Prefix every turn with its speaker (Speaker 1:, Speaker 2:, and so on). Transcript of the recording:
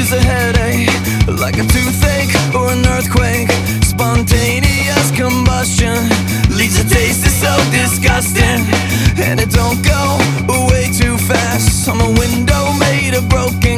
Speaker 1: is a headache, like a toothache or an earthquake. Spontaneous combustion leaves a taste that's so disgusting, and it don't go away too fast. I'm a window made of broken.